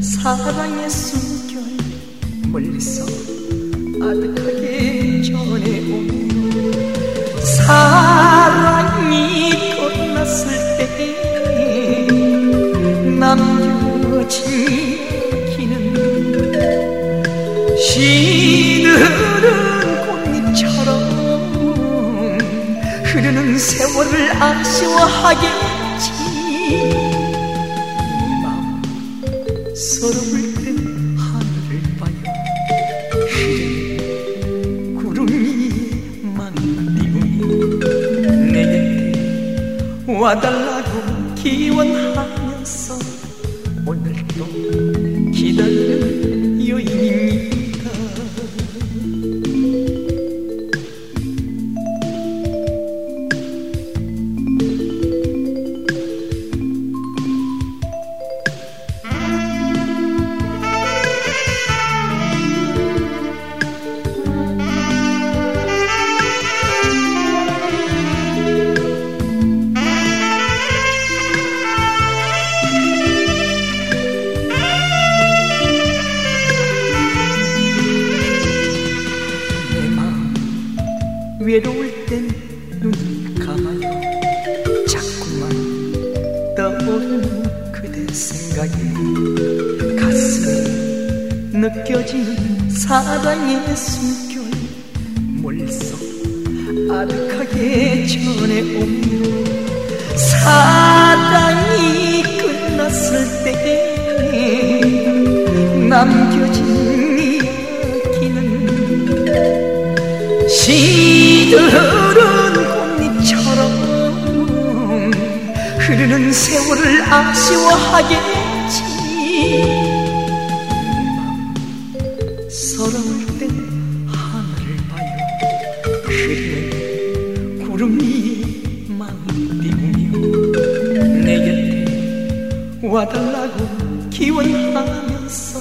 사랑의 숨결 멀리서 아득하게 전해오며 사랑이 끝났을 때 남겨진 기는 시들은 꽃잎처럼 흐르는 세월을 아쉬워하겠지 서러울 때 하늘을 봐요. 흐린 구름 위에만 띄우니 내게 와달라고 기원하면서 오늘도 기다리 땐 눈을 감아요 자꾸만 떠오르는 그대 생각에 가슴에 느껴지는 사랑의 숨결 멀리서 아득하게 전해오며 사랑이 끝났을 때 남겨진 이야기는 시 들은 꽃잎처럼 흐르는 세월을 아쉬워하겠지. 서러울 땐 하늘을 봐요. 흐르는 구름 위에만 띄우며 내 곁에 와달라고 기원하면서